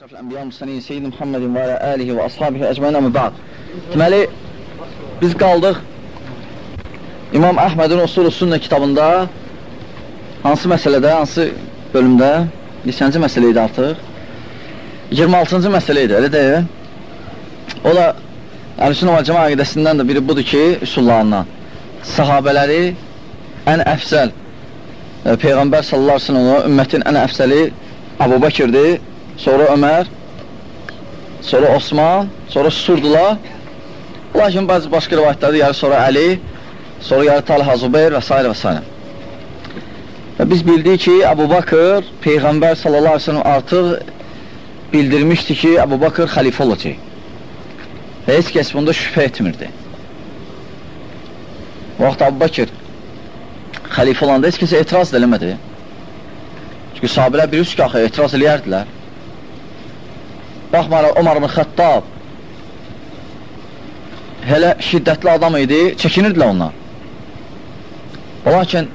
Əşrəfil Ənbiya Müsəliyin Seyyid Muhammedin və əlihi və ashabihi əcməyin əmi ba'd. Deməli, biz qaldıq İmam Əhmədin Usulü Sünnə kitabında hansı məsələdə, hansı bölümdə? Lisənci məsələ idi artıq. 26-cı məsələ idi, elə deyil. O da Əl-Sünnə və Cəma əqidəsindən də biri budur ki, üsullarından. Sahabələri ən əfsəl e, Peyğəmbər sallallahu aleyhi ve sellem ümmətin ən əfsəli Əbu Bəkirdir sonra Ömər, sonra Osman, sonra Surdular. Lakin bəzi başqa rivayətlərdə yarı sonra Əli, sonra yarı Talha Zubeyr və s. və s. Və biz bildik ki, Əbu Bakır, Peyğəmbər sellem artıq bildirmişdi ki, Əbu Bakır xəlifə olacaq. Və heç kəs bunda şübhə etmirdi. Vaxt Əbu Bakır xəlifə olanda heç kəsə etiraz eləmədi. Çünki sahabələr bir üst qalxı etiraz eləyərdilər. Baxmaraq, Omar ibn Xəttab hələ şiddətli adam idi, çəkinirdilər onlar. Lakin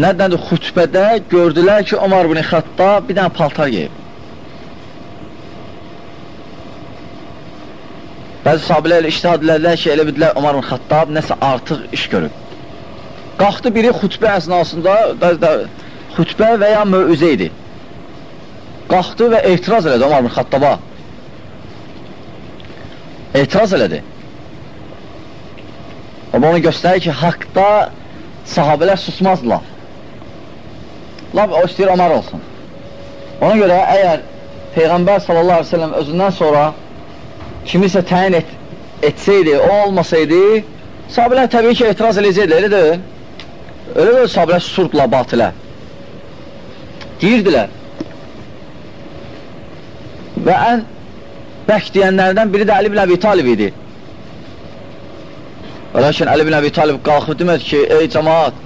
nədəndir xütbədə gördülər ki, Omar ibn Xəttab bir dənə paltar geyib. Bəzi sahabələr iştihad edilər ki, elə bildilər Omar ibn Xəttab nəsə artıq iş görüb. Qalxdı biri xütbə əsnasında, xütbə və ya möüzə idi. Qalxdı və etiraz elədi Omar ibn Xəttaba etiraz elədi. Amma onu göstərir ki, haqda sahabələr susmazdılar. Lab, o istəyir Ömər olsun. Ona görə əgər Peyğəmbər sallallahu aleyhi ve sellem özündən sonra kimisə təyin et, etsəydi, o olmasaydı, sahabələr təbii ki, etiraz eləyəcəkdi, elə deyil. Öyle böyle sahabələr susurdular batilə. Deyirdilər. Və ən bək deyənlərdən biri də Əli bin Əbi Talib idi. Lakin Əli bin Əbi Talib qalxıb demədi ki, ey cəmaat,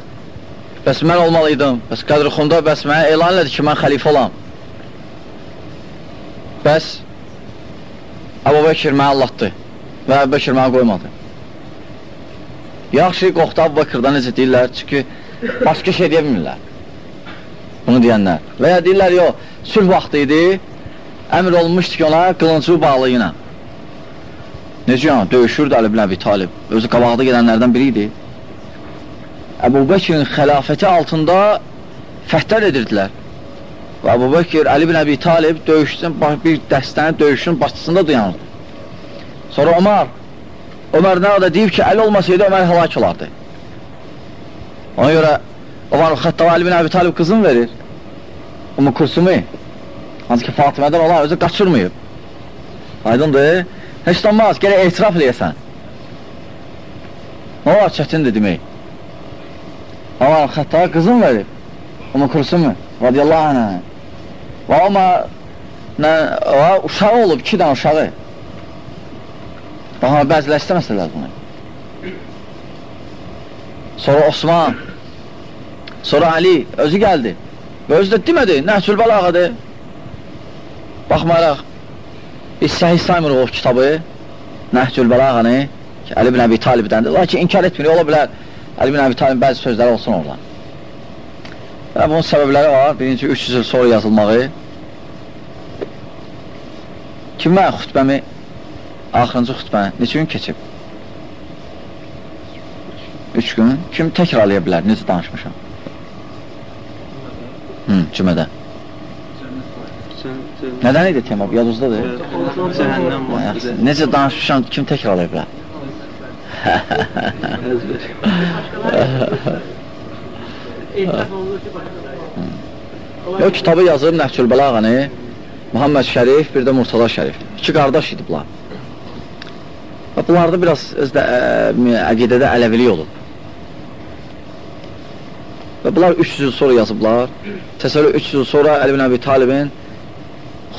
bəs mən olmalıydım, bəs Qədr Xunda bəs mənə elan elədi ki, mən xəlifə olam. Bəs Əbu Bəkir mənə Allahdır və Əbu Bəkir mənə qoymadı. Yaxşı, qoxdu Əbu Bəkirdən necə deyirlər, çünki başqa şey deyə bilmirlər. Bunu deyənlər. Və ya deyirlər, yox, sülh vaxtı idi, əmr olmuşdu ki, ona qılıncı bağlı ilə. Necə yəni, döyüşürdü Əli bin Əbi Talib. Özü qabaqda gedənlərdən biri idi. Əbu Bəkirin xəlafəti altında fəhtər edirdilər. Və Əbu Bəkir, Əli bin Əbi Talib döyüşdən, bir dəstənin döyüşün başçısında dayanırdı. Sonra Ömər, Ömər nə qədər deyib ki, Əli olmasaydı Ömər həlak olardı. Ona görə Ömər Xəttava Əli bin Əbi Talib qızın verir. Umu kursumu. Hansı ki, Fatimədən olan özü qaçırmayıb. Aydındır. Heç olmaz, gələk etiraf eləyəsən. Nə var çətindir demək. Amma xətta qızın verib. Amma kurusu mu? Radiyallahu anhə. Və amma nə, o, uşağı olub, iki dənə uşağı. Bax, bəzilə istəməsələr bunu. Sonra Osman, sonra Ali, özü gəldi. Və özü də demədi, nəhcül bəlağıdır. Baxmayaraq, biz səhih saymırıq o kitabı, Nəhcül Bəlağanı, ki, Əli bin Əbi Talibdəndir. Lakin inkar etmirik, ola bilər, Əli bin Əbi Talibin bəzi sözləri olsun oradan. Və bunun səbəbləri var, birinci 300 il sonra yazılmağı. Kim mən xütbəmi, axırıncı xütbəni, neçə gün keçib? Üç gün. Kim təkrarlaya bilər, necə danışmışam? Hı, cümədə. Nədən idi tema? Yadınızdadır? Cəhənnəm vaxtıdır. Necə danışmışam, kim təkrarlaya bilər? O kitabı yazıb Nəhcül Bəlağəni Muhammed Şərif, bir də Murtada Şərif. İki qardaş idi bunlar. Və bunlarda biraz özdə ə, əqidədə ələvilik olub. Və bunlar 300 il sonra yazıblar. Təsəvvür 300 il sonra Əli bin Əbi Talibin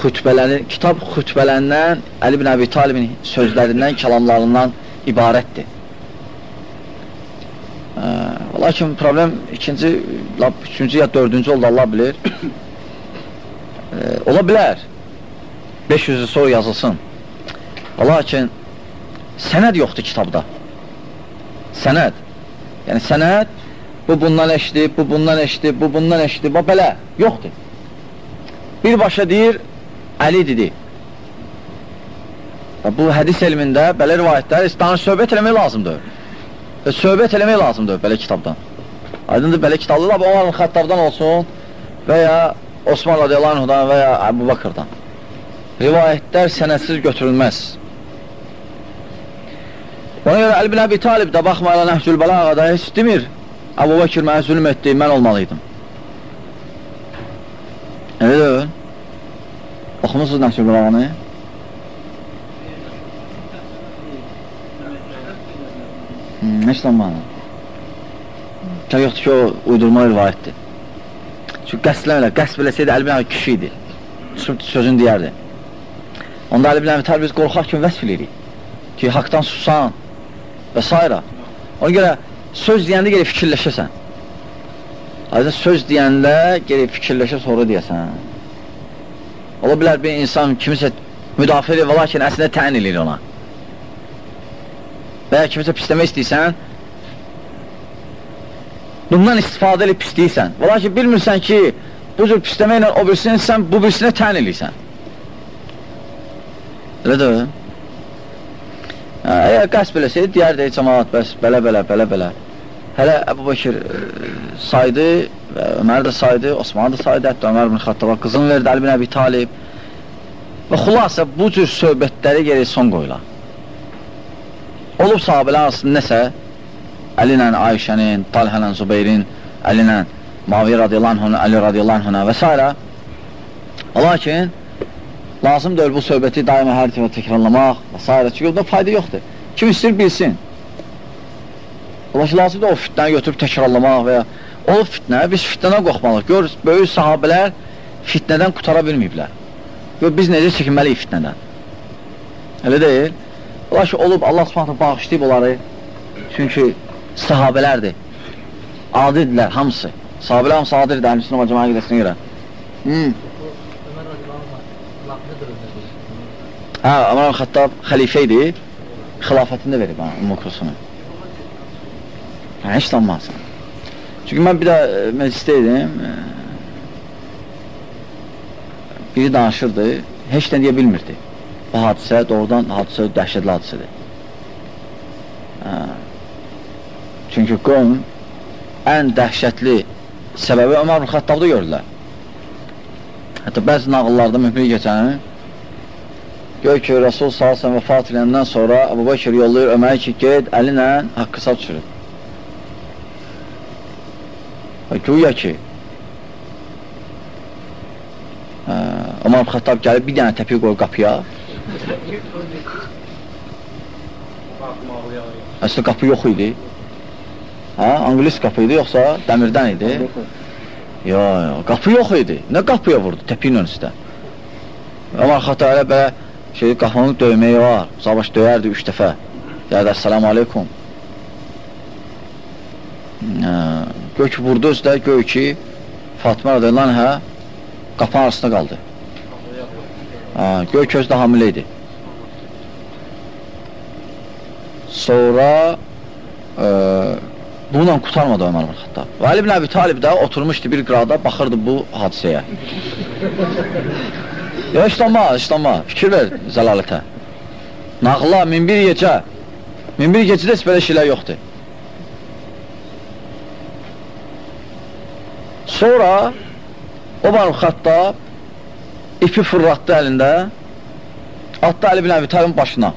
xütbələri, kitab xütbələrindən Əli bin Əbi Talibin sözlərindən, kəlamlarından ibarətdir. Ə, lakin problem ikinci, üçüncü ya dördüncü oldu Allah bilir. Ə, ola bilər. 500 il sonra yazılsın. Lakin sənəd yoxdur kitabda. Sənəd. Yəni sənəd bu bundan eşdi, bu bundan eşdi, bu bundan eşdi, bu belə yoxdur. Birbaşa deyir, Əli dedi. Bu hədis elmində belə rivayətlər danış söhbət eləmək lazımdır. Və söhbət eləmək lazımdır belə kitabdan. Aydındır, belə kitablar Ömər Xəttabdan olsun və ya Osman radiyallahu anhudan və ya Əbu Bakırdan. Rivayətlər sənədsiz götürülməz. Ona görə Əli bin Əbi Talib də baxmayla Nəhcül Bəlağada heç demir, Əbu Bakır mənə zülm etdi, mən olmalıydım. Elə deyil. Oxumusunuz Nəhcül Bəlağanı? Hmm, heç zamanı. Kə yoxdur ki, o uydurma rivayətdir. Çünki qəsdləmirlər, qəsb eləsəydi Əli bin kişi idi. Sözünü deyərdi. Onda Əli bin Əbi Talib biz qorxaq kimi vəsf edirik. Ki, haqdan susan və s. Ona görə söz deyəndə gəlib fikirləşəsən. Ayrıca söz deyəndə gəlib fikirləşə sonra deyəsən. Ola bilər bir insan kimisə müdafiə edir, lakin əslində təyin edir ona. Və ya kimisə pisləmək istəyirsən, bundan istifadə edib pisləyirsən. Və lakin bilmirsən ki, bu cür pisləməklə o birisini sən bu birisinə təyin edirsən. Elə də Əgər qəsb eləsəydi, deyərdi, cəmaat, bəs belə-belə, belə-belə. Hələ Əbu Bakır e, saydı, və Ömər də saydı, Osman da saydı, hətta Ömər bin Xattaba qızını verdi, Əli bin Əbi Talib. Və xulasa bu cür söhbətləri gerək son qoyular. Olub sahabələr arasında nəsə, Əli ilə Ayşənin, Talhə ilə Zubeyrin, Əli ilə Mavi radiyallahu anh, Əli radiyallahu anh və s. Lakin, lazım deyil bu söhbəti daima hər dəfə təkrarlamaq və s. Çünki onda fayda yoxdur. Kim istəyir bilsin. Ola ki, lazımdır o fitnəni götürüb təkrarlamaq və ya o fitnə, biz fitnədən qorxmalıyıq. Gör, böyük sahabələr fitnədən qutara bilməyiblər. Gör, biz necə çəkinməliyik fitnədən. Elə deyil. Ola ki, olub, Allah subhanətə bağışlayıb onları. Çünki sahabələrdir. Adidirlər, hamısı. Sahabələr hamısı adidir, əhlüsünə və cəmaə qədəsinə görə. Hmm. Hə, Ömər Xəttab xəlifə idi, xilafətində verib hə, Ümmü Kulsunu. Hə, heç tanımazsın. Çünki mən bir də e, məclisdə idim, e, biri danışırdı, heç nə deyə bilmirdi. Bu hadisə doğrudan hadisə dəhşətli hadisədir. Hə. Çünki qövm ən dəhşətli səbəbi Ömər Xəttabda görürlər. Hətta bəzi nağıllarda mühümli keçəni Gör ki, Rasul salsan vəfat edəndən sonra Əbu Bakır yollayır Ömər ki, ged əli ilə haqqı sal çürüd. Güya ki, ə, Ömər Xattab gəlib bir dənə təpi qoy qapıya. Əslində qapı yox idi. Hə, Angilis qapı idi, yoxsa dəmirdən idi? Yo, yo, qapı yox idi. Nə qapıya vurdu, təpinin önüstə? Ömər Xattab elə belə şey, qafını döyməyi var. Savaş döyərdi üç dəfə. Deyərdi, əssəlamu aleykum. Göy ki, vurdu özdə, göy ki, Fatma radiyallahu hə, qapının arasında qaldı. Göy ki, özdə hamilə idi. Sonra e, bununla qutarmadı Ömər Xattab. Və Ali ibn Əbi Talib də oturmuşdu bir qrada, baxırdı bu hadisəyə. Ya işlama, işlama. Fikir ver zəlalətə. Nağla, min bir gecə. Min bir gecədə heç belə şeylər yoxdur. Sonra o var xatta ipi fırlatdı əlində atdı Əli bin Əbi Talibin başına.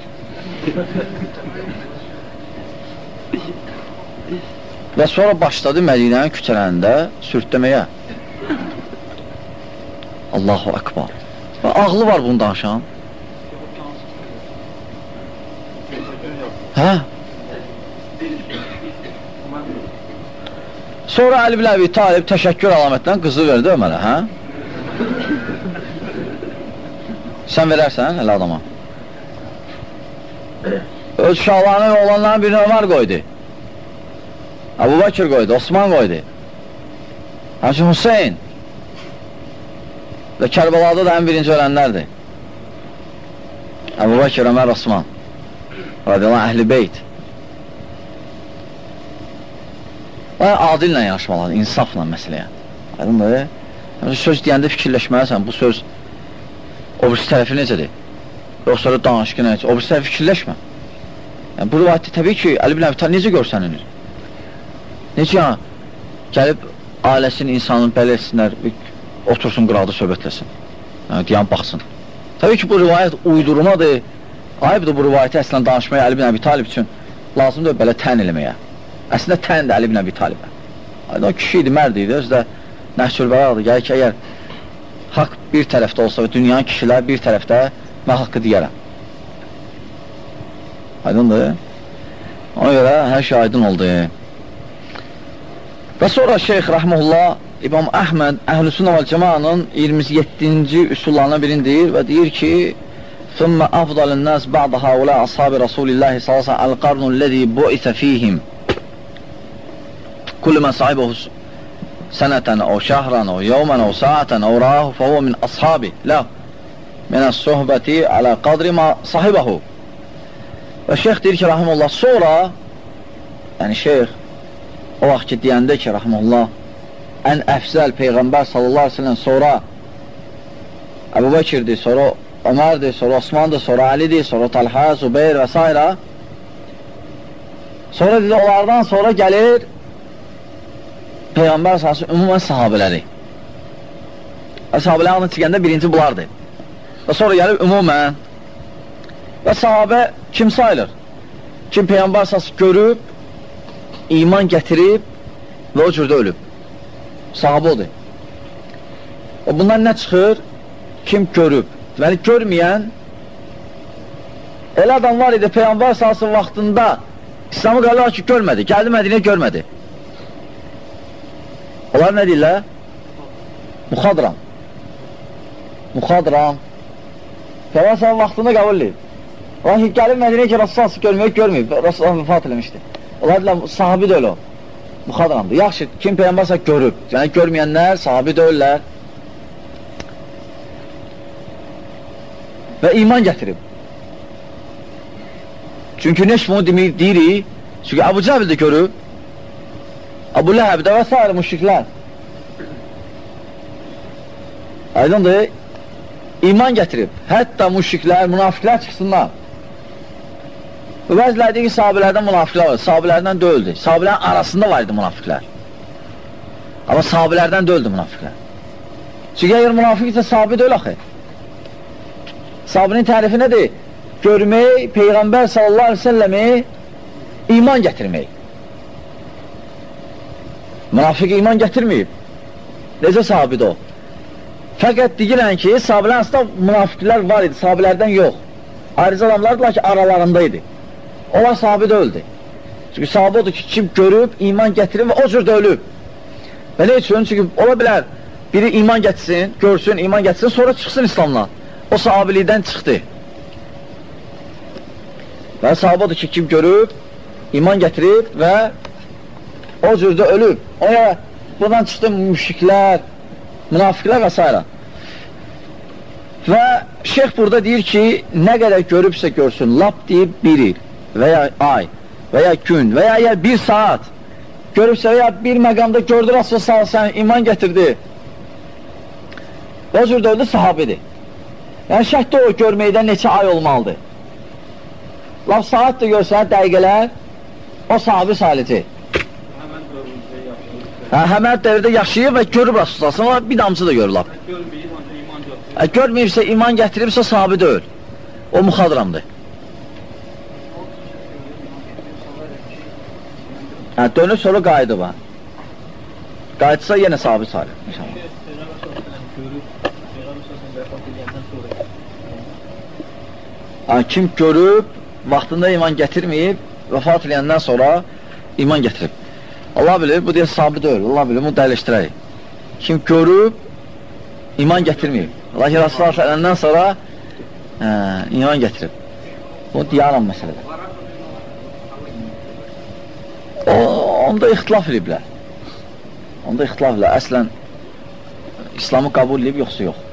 Və sonra başladı Mədinənin küçələrində sürtləməyə. Allahu Akbar. Və ağlı var bunu danışan. Hə? Sonra Əli bin Əbi Talib təşəkkür əlamətindən qızı verdi Ömərə, hə? Sən verərsən elə adama. Öz uşaqlarının oğlanların birini Ömər qoydu. Əbu Bakır qoydu, Osman qoydu. Həmçin Hüseyin. Və Kərbalada da ən birinci ölənlərdir. Əbu Bakir, Ömər, Osman. Radiyallahu əhli beyt. Və adillə yanaşmalıdır, insafla məsələyə. Aydındır? Söz deyəndə fikirləşməlisən, bu söz o birisi tərəfi necədir? Yoxsa da danışqı necə? O birisi tərəfi fikirləşmə. Yəni, bu rivayətdə təbii ki, Əli bin Əbi Talib necə görsənir? Necə yəni, gəlib ailəsinin, insanın belə etsinlər, otursun qıraqda söhbətləsin. Yəni, deyən, baxsın. Təbii ki, bu rivayət uydurmadır. Ayıbdır bu rivayəti əslən danışmaya Əli bin Əbi Talib üçün lazımdır belə tən eləməyə. Əslində təndir Əli bin Əbi Talibə. Aydın o kişi idi, mərd idi, özü də nəhçülbəradır. Gəlir ki, əgər haqq bir tərəfdə olsa və dünyanın kişilər bir tərəfdə, mən haqqı deyərəm. Aydındır. Ona görə hər şey aydın oldu. Və sonra Şeyx Rəhmullah İmam Əhməd Əhlüsünə və Cəmanın 27-ci üsullarına birini deyir və deyir ki, ثم أفضل الناس بعد هؤلاء أصحاب رسول الله صلى الله عليه وسلم القرن الذي بعث فيهم كل من صاحبه سنة أو شهرا أو يوما أو ساعة أو راه فهو من أصحابه لا من الصحبة على قدر ما صاحبه Və şeyx deyir ki, rahimullah, sonra, yəni şeyx o vaxt ki, deyəndə ki, rahimullah, ən əfzəl Peyğəmbər sallallahu aleyhi ve sellem sonra Əbu Bəkirdir, sonra Ömərdir, sonra Osmandır, sonra Əlidir, sonra Talhə, Zubeyr və s. Sonra dedi, onlardan sonra gəlir Peyğəmbər əsası ümumən sahabələri. Və sahabələr adını çıxəndə birinci bunlardır. Və sonra gəlir ümumən və sahabə kim sayılır? Kim Peyğəmbər əsası görüb, iman gətirib və o cürdə ölüb. Sahabə odur. Və bundan nə çıxır? Kim görüb? Deməli, görməyən elə adam var idi Peyğəmbər salsın vaxtında İslamı qalırlar ki, görmədi. Gəldi Mədinə görmədi. Onlar nə deyirlər? Muxadram. Muxadram. Peyğəmbər vaxtında qəbul edir. Onlar ki, gəlib Mədinə ki, Rasul salsın görməyib, görməyib. Rasul vəfat eləmişdi. Onlar deyirlər, sahabi də öyle o. Muxadramdır. Yaxşı, kim Peyğəmbər görüb. Yəni, görməyənlər sahabi də ölürlər. və iman gətirib. Çünki neş bunu deyirik, çünki Əbu Cəbil də görüb, Əbu Ləhəb də və s. müşriklər. Aydındır, iman gətirib, hətta müşriklər, münafiqlər çıxsınlar. Və bəziləri deyir ki, sahabələrdən münafiqlər var, sahabələrdən döyüldü. Sahabələrin arasında var idi münafiqlər. Amma sahabələrdən döyüldü münafiqlər. Çünki əgər münafiq isə sahabə deyil axı. Sahabinin tərifi nədir? Görmək, Peyğəmbər sallallahu aleyhi ve səlləmi iman gətirmək. Münafiq iman gətirməyib. Necə sahabidir o? Fəqət deyirən ki, sahabilərin aslında münafiqlər var idi, sahabilərdən yox. Ayrıca adamlardırlar ki, aralarında idi. Onlar sahabi də öldü. Çünki sahabi odur ki, kim görüb, iman gətirib və o cür də ölüb. Və nə üçün? Çünki ola bilər, biri iman gətirsin, görsün, iman gətirsin, sonra çıxsın İslamdan o sahabilikdən çıxdı. Və sahabadır ki, kim görüb, iman gətirib və o cürdə ölüb. Ona buradan çıxdı müşriklər, münafiqlər və s. Və şeyx burada deyir ki, nə qədər görübsə görsün, lap deyib bir il və ya ay və ya gün və ya əgər bir saat görübsə və ya bir məqamda gördü Rasul sən iman gətirdi. O cürdə öldü sahabidir. Yəni şərtdə o görməkdən neçə ay olmalıdır. Laf saat da görsən, dəqiqələr, o sahabi salici. Hə, həmən dövrdə yaşayır və görüb Rasulullah, amma bir damcı da görür laf. Hə, görməyibsə, iman gətiribsə sahabi deyil. O müxadramdır. Hə, dönür sonra qayıdı var. Qayıtsa yenə sahabi sayılır. İnşallah. kim görüb, vaxtında iman gətirməyib, vəfat eləyəndən sonra iman gətirib. Allah bilir, bu deyə sabit deyil, Allah bilir, bunu dəyləşdirək. Kim görüb, iman gətirməyib. Ki, Rasulullah sələndən sonra hə, iman gətirib. Bu diyaram məsələdir. O, onda ixtilaf ediblər. Onda ixtilaf ediblər. Əslən, İslamı qəbul edib, yoxsa yox.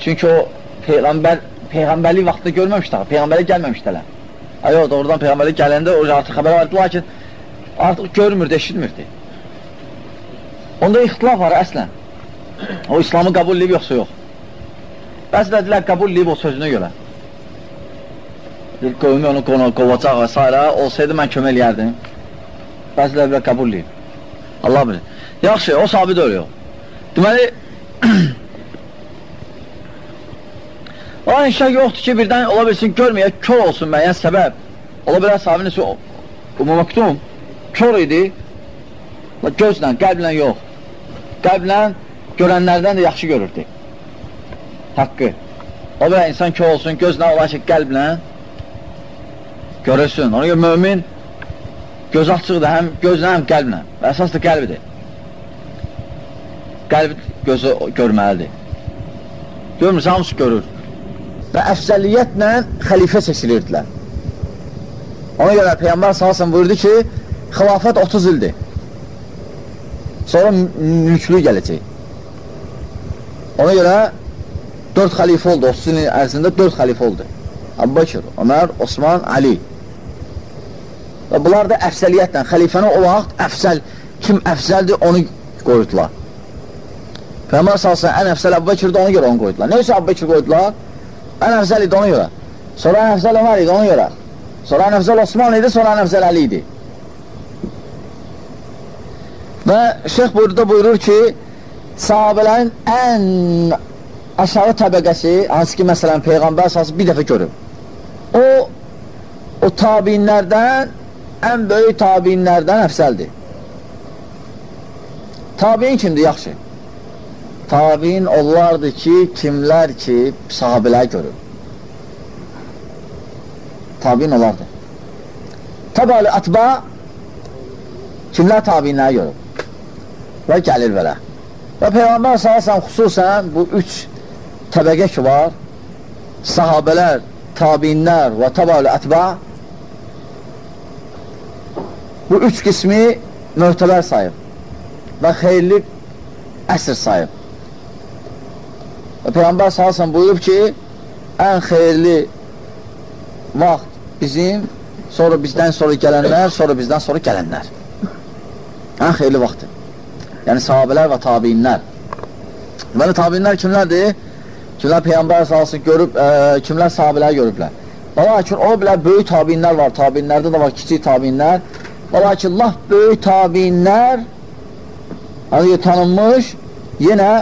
Çünki o Peyğəmbər Peyğəmbərlik vaxtında görməmişdilər, Peyğəmbərlik gəlməmişdilər. Yox, doğrudan Peyğəmbərlik gələndə o artıq xəbər vardı, lakin artıq görmürdü, eşitmirdi. Onda ixtilaf var əslən. O İslamı qəbul edib yoxsa yox. Bəzilə deyilər, qəbul eləyib o sözünə görə. Bir qövmi onu qonu, qovacaq və s. olsaydı mən kömək eləyərdim. Bəzilə deyilər, qəbul eləyib. Allah bilir. Yaxşı, o sahabi də ölüyor. Deməli, o inşa yoxdur ki, birdən ola bilsin, görməyə, kör olsun müəyyən səbəb. Ola bilər sahabinin üstü umuməktum, kör idi, gözlə, qəlblə yox. Qəlblə görənlərdən də yaxşı görürdü. Haqqı. O belə insan kör olsun, gözlə ola ki, qəlblə görürsün. Ona görə mömin göz açıqdır, həm gözlə, həm qəlblə. Və əsas da qəlbidir qəlb gözü görməlidir. Görmürsə, hamısı görür. Və əfsəliyyətlə xəlifə seçilirdilər. Ona görə Peyyambar salsın buyurdu ki, xilafət 30 ildir. Sonra mülklü gələcək. Ona görə 4 xəlifə oldu, 30 ilin ərzində 4 xəlifə oldu. Əbu Bakır, Ömər, Osman, Ali. Və bunlar da əfsəliyyətlə, xəlifəni o vaxt əfsəl, kim əfsəldir onu qoyurdular. Peyğəmbər salsın ən əfsəl Əbu Bəkirdə ona görə onu qoydular. Nə Əbu Bəkir qoydular? Ən əfsəl idi ona görə. Sonra ən əfsəl Ömər idi ona görə. Sonra ən əfsəl Osman idi, sonra ən əfsəl Əli idi. Və şeyx buyurdu, buyurur ki, sahabələrin ən aşağı təbəqəsi, hansı ki, məsələn, Peyğəmbər salsın bir dəfə görüb. O, o tabinlərdən, ən böyük tabinlərdən əfsəldir. Tabiin kimdir? Yaxşı. Tabiin onlardır ki, kimlər ki, sahabələr görür. Tabiin onlardır. Təbəli atba kimlər tabiinləri görür. Və gəlir belə. Və Peyğəmbər salasən xüsusən bu üç təbəqə ki var, sahabələr, tabiinlər və təbəli atba bu üç qismi möhtəbər sayıb və xeyirli əsr sayıb. Və Peyğəmbər salsan buyurub ki, ən xeyirli vaxt bizim, sonra bizdən sonra gələnlər, sonra bizdən sonra gələnlər. Ən xeyirli vaxtdır. Yəni sahabələr və tabinlər. Deməli, tabinlər kimlərdir? Kimlər Peyğəmbər salsın görüb, ə, e, kimlər sahabələr görüblər. Və lakin o bilər böyük tabinlər var, tabinlərdə də var kiçik tabinlər. Və lakin laf böyük tabinlər hani tanınmış, yenə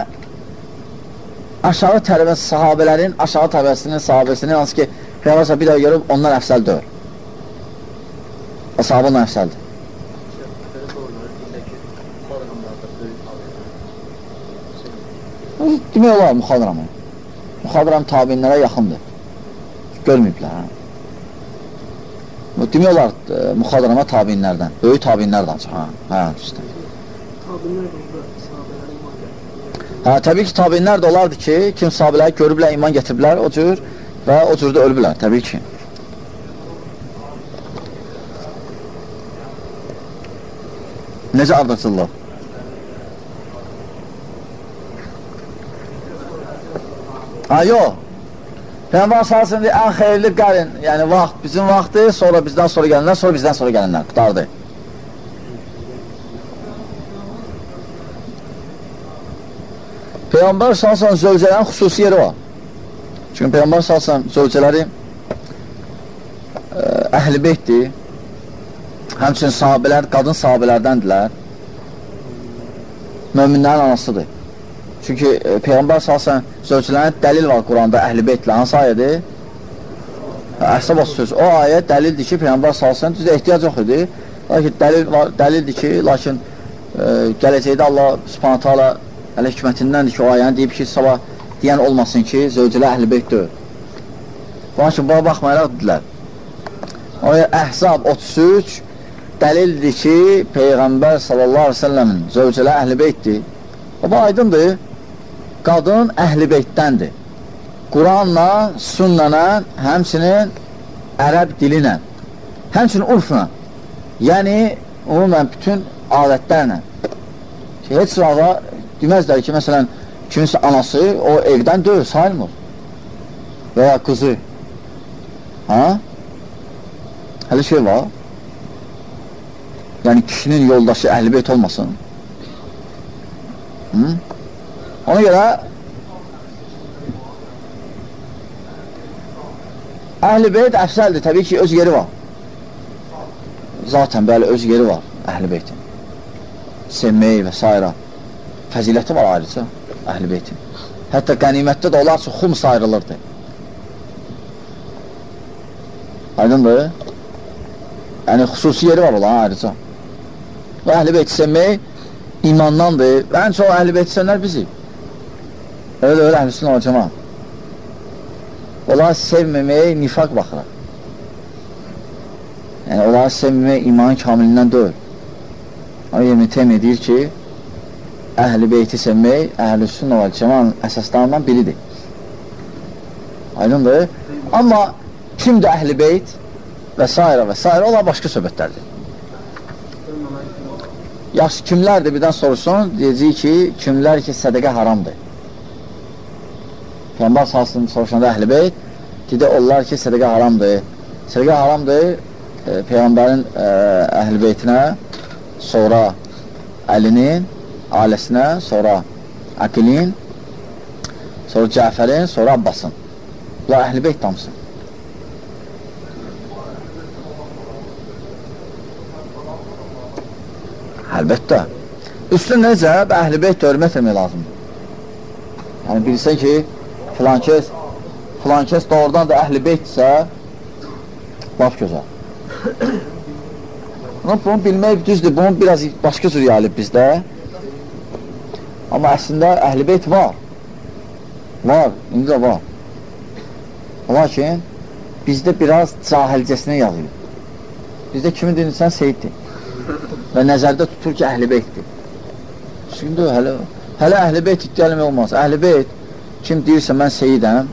aşağı tərəvə sahabələrin, aşağı tərəvəsinin sahabəsinin, hansı ki, Peyğəmbər bir də görüb, onlar əfsəl deyil. O sahabə onlar əfsəldir. Demək olar müxadramı. Müxadram tabinlərə yaxındır. Görməyiblər. Hə? Demək olar e, müxadrama tabinlərdən. Böyük tabinlər danışır. Hə, hə, işte. Tabinlər Hə, təbii ki, tabinlər də olardı ki, kim sahabələri görüblər, iman getiriblər o cür və o cürdə ölüblər, təbii ki. Necə ardacıllar? Ha, yox. Peyğəmbər salsın deyir, ən xeyirli qərin, yəni vaxt, bizim vaxtı, sonra bizdən sonra gələnlər, sonra bizdən sonra gələnlər, qutardı. Peyğəmbər salsan zövcələrin xüsusi yeri var. Çünki Peyğəmbər salsan zövcələri əhl-i beytdir. Həmçinin sahabələr, qadın sahabələrdəndirlər. Möminlərin anasıdır. Çünki e, Peyğəmbər salsan zövcələrin dəlil var Quranda əhl-i beytlə. Hansı ayədir? Əhsəb söz. O ayə dəlildir ki, Peyğəmbər salsan düzə ehtiyac yox idi. Lakin dəlil var, dəlildir ki, lakin e, gələcəkdə Allah subhanətə Allah hələ hikmətindəndir ki, o ayəni deyib ki, sabah deyən olmasın ki, zövcələ əhl-i beyt deyil. Bunun üçün buna baxmayaraq dedilər. Ona Əhzab 33 dəlildir ki, Peyğəmbər sallallahu aleyhi ve səlləmin zövcələ əhl-i beytdir. O, bu aydındır, qadın əhl-i beytdəndir. Quranla, sünnənə, həmçinin ərəb dilinə, həmçinin urfuna, yəni umumən bütün adətlərlə. Heç sırada deməzlər ki, məsələn, kiminsə anası o evdən deyil, sayılmır. Və ya qızı. Ha? Hələ şey var. Yəni, kişinin yoldaşı əhl-i beyt olmasın. Hı? Ona görə Əhl-i beyt əfsəldir, təbii ki, öz yeri var. Zaten bəli, öz yeri var əhl-i beytin. Sevmək və s. Fəziləti var ayrıca əhl-i beytin. Hətta qənimətdə də onlar üçün xums ayrılırdı. Aydındır? Yəni, xüsusi yeri var olan ayrıca. Və əhl-i beyt sevmək imandandır və ən çox əhl-i beyt sevənlər bizik. Öyle öyle əhl-i sünnə olacama. Onlar sevməməyə nifaq baxıraq. Yəni, onları sevməmək imanın kamilindən deyil. Amma yemin temin deyir ki, əhl-i beyti sevmək əhl-i sünnə və cəmanın əsaslarından biridir. Aydındır. Amma kimdir əhl-i beyt və s. və s. Onlar başqa söhbətlərdir. Yaxşı, kimlərdir birdən soruşsun, deyəcək ki, kimlər ki, sədəqə haramdır. Peyğəmbər salsın soruşanda əhl-i beyt, dedi, onlar ki, sədəqə haramdır. Sədəqə haramdır, e, Peyğəmbərin e, əhl-i beytinə, sonra Əlinin, ailəsinə, sonra Aqilin, sonra Cəfərin, sonra Abbasın. Bunlar əhl-i beyt damsın. Əlbəttə. Üstün necə? Əhl-i beyt hörmət etmək lazımdır. Yəni, bilsən ki, filan kəs, filan kəs doğrudan da əhl-i beytdirsə, laf gözəl. Bunu bilmək düzdür, bunun biraz başqa cür yayılıb bizdə. Amma əslində əhl-i beyt var. Var, indi də var. Lakin bizdə biraz cahilcəsinə yazılır. Bizdə kimin dinləyirsən Seyiddir. Və nəzərdə tutur ki, əhl-i beytdir. Şimdi hələ, hələ əhl-i beyt iddialım olmaz. Əhl-i beyt kim deyirsə mən Seyidəm,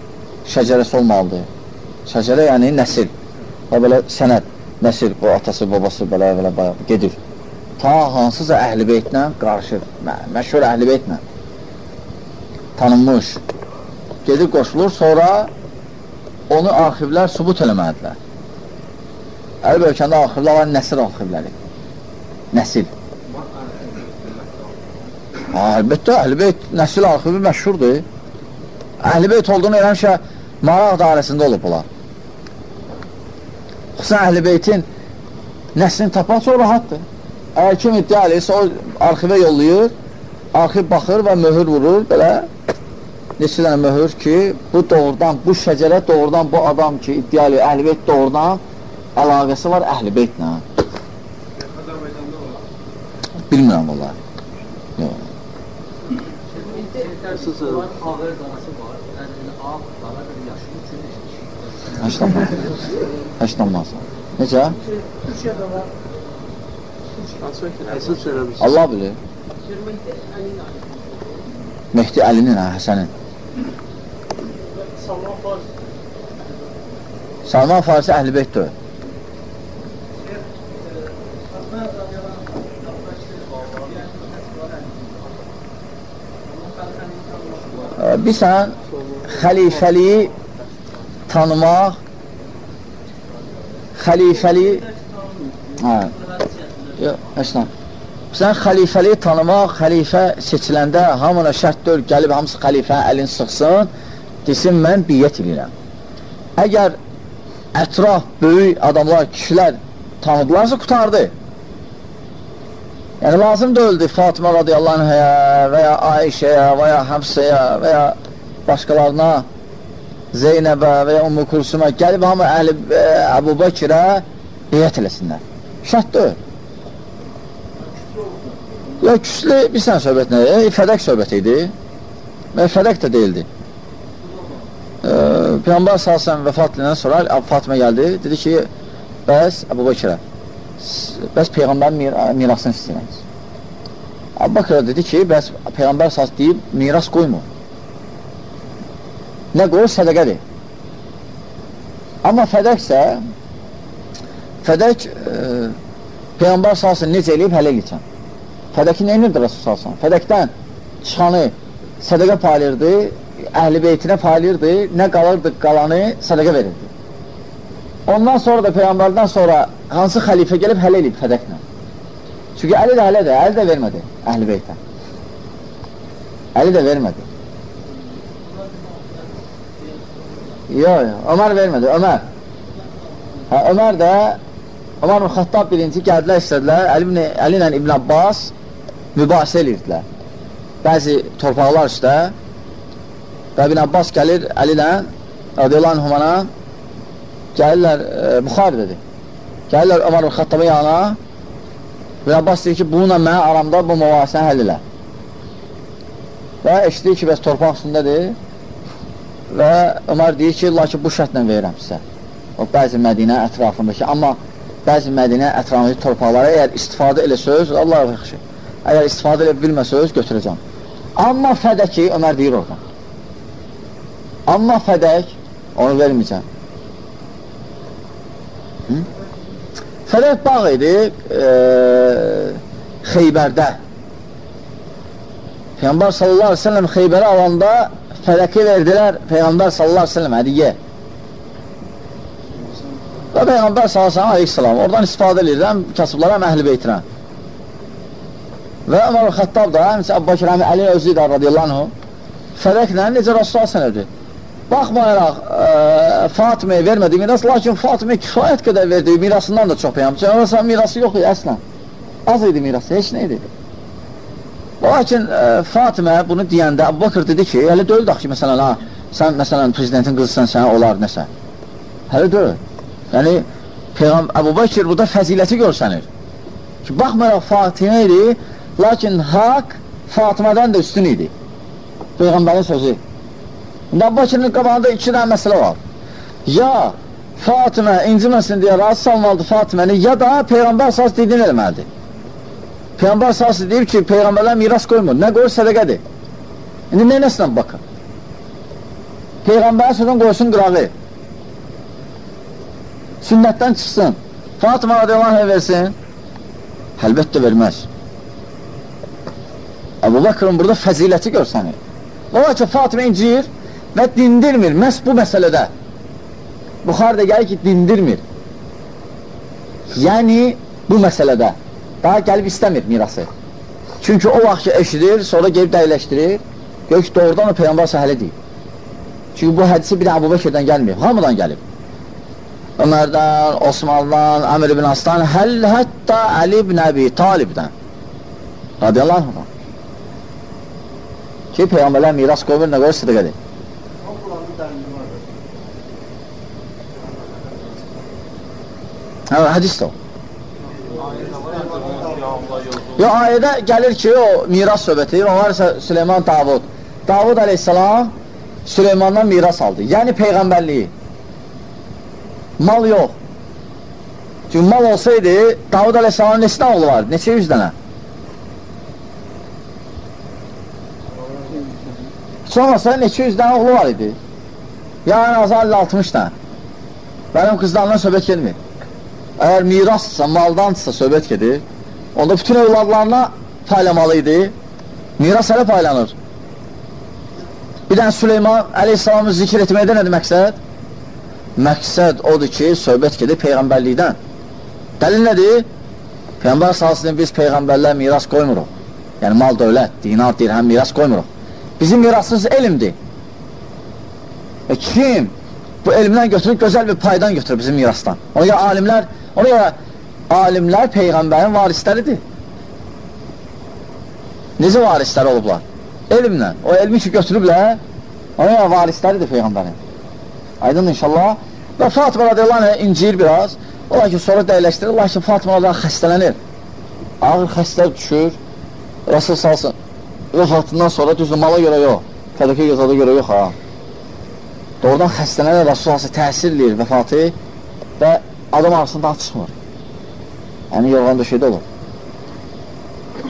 şəcərəsi olmalıdır. Şəcərə yəni nəsil. Və belə sənəd, nəsil, bu atası, babası belə belə gedir. Ta hansıca əhl-i beytlə qarışır. Mə məşhur əhl-i beytlə tanınmış. Gedir qoşulur, sonra onu arxivlər subut eləməlidirlər. Ərəb ölkəndə arxivlər var, nəsil arxivləri. Nəsil. Ha, əlbəttə, Əhl-i nəsil arxivi məşhurdur. Əhl-i olduğunu eləmişə maraq dairəsində olub bunlar. Xüsusən Əhl-i nəslini tapan çox rahatdır. Əgər kim iddia edirsə, o arxivə yollayır, arxiv baxır və möhür vurur, belə neçə dənə möhür ki, bu doğrudan, bu şəcərə doğrudan bu adam ki, iddia edir, əhl-i beyt doğrudan əlaqəsi var əhl-i beytlə. Bilmirəm valla. Yox. Həşlanmaz. Həşlanmaz. Necə? Allah bilir. Mehdi Əlinin, hə, Həsənin. Salman Farisi əhl-i beytdir. Bir sən xəlifəliyi tanımaq, xəlifəli hə, yox, həsnən. Sən xəlifəliyi tanımaq, xəlifə seçiləndə hamına şərt deyil, gəlib hamısı xəlifənin əlini sıxsın, desin, mən biyyət edirəm. Əgər ətraf, böyük adamlar, kişilər tanıdılarsa, qutardı. Yəni, lazım deyildi Fatıma radiyallahu anhəyə və ya Ayşəyə və ya Həmsəyə və ya başqalarına Zeynəbə və ya Ümmü Kursuma gəlib hamı Əli Əbu Bəkirə heyət eləsinlər. Şərt deyil. Ya küslü bir sən söhbət nə? E, fədək söhbəti idi. Və fədək də deyildi. E, Peyğəmbər salsan vəfat edəndən sonra Fatimə gəldi, dedi ki, bəs Əbu Bəkirə, bəs Peyğəmbərin mir mirasını istəyirəniz. Əbu Bəkirə dedi ki, bəs Peyğəmbər sals deyib, miras qoymur. Nə qoyur? Sədəqədir. Amma fədəksə, fədək e, Peyğəmbər salsın necə eləyib hələ eləyəcəm. Fədəki nə edirdi Rasul salsın? Fədəkdən çıxanı sədəqə paylayırdı, əhl-i beytinə paylayırdı, nə qalırdı qalanı sədəqə verirdi. Ondan sonra da Peyğəmbərdən sonra hansı xəlifə gəlib hələ eləyib fədəklə. Çünki əli də hələ də, əli də vermədi əhl-i beytə. Əli də vermədi. Yox, yox, Ömər vermədi, Ömər. Hə, Ömər də, Ömər ibn Xattab birinci gəldilər, istədilər, Əli, Əli ilə İbn Abbas mübahisə edirdilər. Bəzi torpaqlar üstə və İbn Abbas gəlir Əli ilə, radiyallahu anhumana, gəlirlər, e, Buxaridir. Gəlirlər Ömər ibn Xattabın yanına, İbn Abbas deyir ki, bununla mənə aramda bu mübahisəni həll elə. Və eşidir ki, bəs torpaq üstündədir və Ömər deyir ki, lakin bu şərtlə verirəm sizə o bəzi Mədinə ətrafındakı, amma bəzi Mədinə ətrafındakı torpaqlara əgər istifadə eləsəz, Allah yaxşı, əgər istifadə elə bilməsəz, götürəcəm. Amma fədəki, Ömər deyir oradan, amma fədək, onu verməyəcəm. Hı? Fədək bağ idi e, Xeybərdə. Peyğəmbər sallallahu aleyhi ve sellem Xeybəri alanda fədəki verdilər Peyğəmbər sallallahu aleyhi ve sellem hədiyyə. Və Peyğəmbər sallallahu aleyhissalam oradan istifadə edir həm kasıblara, əhl-i beytinə. Və Ömər Xəttab da, həmçə Əbu Bakır həmi Əli özü də radiyallahu fədəklə necə Rasulullah sənədir. Baxmayaraq, ə, Fatimaya vermədi miras, lakin Fatimaya kifayət qədər verdi, mirasından da çox Peyğəmbər. Ömər mirası yox idi əslən. Az idi mirası, heç nə idi. Lakin ə, Fatimə bunu deyəndə Əbu Bakır dedi ki, hələ deyil ki, məsələn, ha, sən məsələn prezidentin qızısan, sənə olar nəsə. Hələ deyil. Yəni, Peyğəm Əbu Bakir burada fəziləti görsənir. Ki, baxmayaraq Fatimə idi, lakin haqq Fatimədən də üstün idi. Peyğəmbərin sözü. Bakirin qabağında iki dənə məsələ var. Ya Fatimə inciməsin deyə razı salmalıdır Fatiməni, ya da Peyğəmbər saz dedin eləməlidir. Peyğəmbər saz deyib ki, Peyğəmbərlər miras qoymur. Nə qoyur sədəqədir. İndi nə nəsinə baxın? Peyğəmbər sözün qoysun qırağı sünnətdən çıxsın. Fatıma radiyallahu versin? Əlbəttə verməz. Əbu Bakırın burada fəziləti görsənir. Ola ki, Fatıma incir və dindirmir, məhz bu məsələdə. Buxarda gəlir ki, dindirmir. Yəni, bu məsələdə. Daha gəlib istəmir mirası. Çünki o vaxt ki, eşidir, sonra gelib dəyiləşdirir. Gör ki, doğrudan o Peyğəmbər səhəli deyil. Çünki bu hədisi bir Əbu Bekirdən gəlmir, hamıdan gəlib. Ömərdən, Osmandan, Əmr ibn Aslan, həll hətta Əli ibn Əbi Talibdən. Radiyallahu anh. Ki, Peyğəmbərlər miras qoymur, nə qoyur, sıdqədir. Hə, hədis də o. Yo, ayədə gəlir ki, o miras söhbəti, onlar isə Süleyman Davud. Davud aleyhissalam Süleymandan miras aldı. Yəni Peyğəmbərliyi. Mal yox. Çünki mal olsaydı, Davud Aleyhisselamın neçə oğlu var? Neçə yüz dənə? Sonrası neçə yüz dənə oğlu var idi? Ya en azı 50-60 dənə. Benim qızlarından söhbət gelmir. Əgər mirasdırsa, maldandırsa söhbət gedir, onda bütün evladlarına paylamalı idi. Miras hələ paylanır. Bir dənə Süleyman Aleyhisselamı zikr etməkdə nədir məqsəd? Məqsəd odur ki, söhbət gedir Peyğəmbərlikdən. Dəlil nədir? Peyğəmbər salsın, biz Peyğəmbərlər miras qoymuruq. Yəni, mal dövlət, dinar, dirhəm miras qoymuruq. Bizim mirasımız elmdir. E kim bu elmdən götürüb gözəl bir paydan götürür bizim mirasdan? Ona görə alimlər, ona görə alimlər Peyğəmbərin varisləridir. Necə varisləri olublar? Elmlə. O elmi ki götürüblər, ona görə varisləridir Peyğəmbərin. Aydın inşallah. Və Fatıma radiyallahu anh incir biraz. Ola ki, sonra dəyləşdirir. Lakin Fatıma radiyallahu xəstələnir. Ağır xəstələr düşür. Rasul salsın. Vəfatından sonra düzdür, mala görə yox. Fədəkə gözada görə yox ha. Doğrudan xəstələnir, Rasul salsın təsir edir vəfatı və adam arasında çıxmır. Yəni, yorğan döşəkdə olur.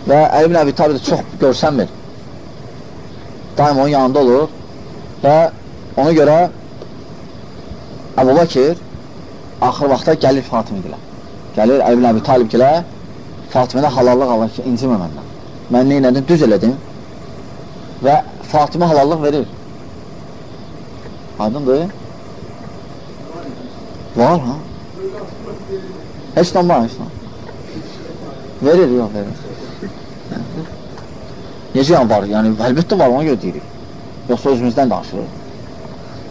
Və Əli bin Əbi Tabi də çox görsənmir. Daim onun yanında olur və ona görə Əbu Bakir axır vaxtda gəlir Fatimə gilə. Gəlir Əli ibn Əbi Talib gilə, Fatimədə halallıq alır ki, incimə məndən. Mən nə elədim? Düz elədim. Və Fatimə halallıq verir. Aydındır? Var, ha? Heç nə var, heç nə. Verir, yox, verir. Necə yan var? Yəni, əlbəttə var, ona görə deyirik. Yoxsa özümüzdən danışırıq.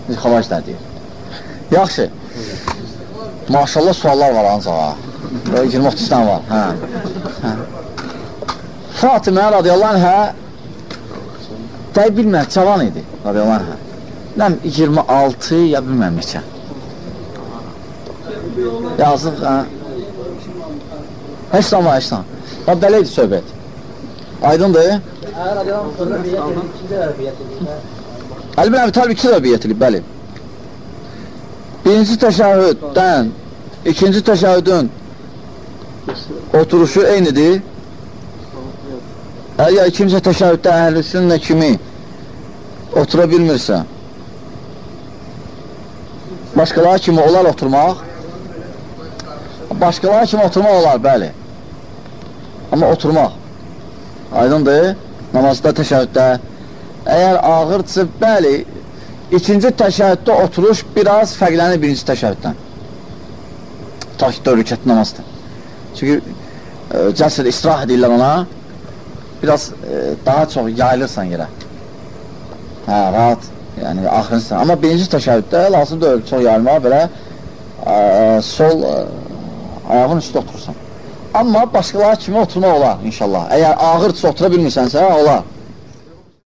Biz xalaclar deyir. Yaxşı. Maşallah suallar var ancaq ha. 20-30 dənə var. Hə. hə. Fatimə radiyallahu anhə dəy bilməm, cavan idi radiyallahu anhə. Nəm 26 ya bilməm neçə. Yazıq, hə. Heç zaman, heç zaman. Bax, belə idi söhbət. Aydındır? Əli bin Əbi Talib iki də biyyət edilib, bəli. Birinci təşəhüddən, ikinci təşəhüdün oturuşu eynidir. Əgər kimsə təşəhüddə əhl-i sünnə kimi otura bilmirsə, başqaları kimi olar oturmaq, başqaları kimi oturmaq olar, bəli. Amma oturmaq, aydındır, namazda, təşəhüddə, əgər ağırdır, bəli, ikinci təşəhüddə oturuş biraz fərqlənir birinci təşəhüddən. Ta ki, dörd rükət namazdır. Çünki e, cəsir istirah edirlər ona, biraz e, daha çox yayılırsan yerə. Hə, rahat, yəni axırınsan. Amma birinci təşəhüddə lazım deyil, çox yayılmağa belə ə, sol ə, ayağın üstə oturursan. Amma başqaları kimi oturmaq olar inşallah. Əgər ağırsa otura bilmirsənsə, olar.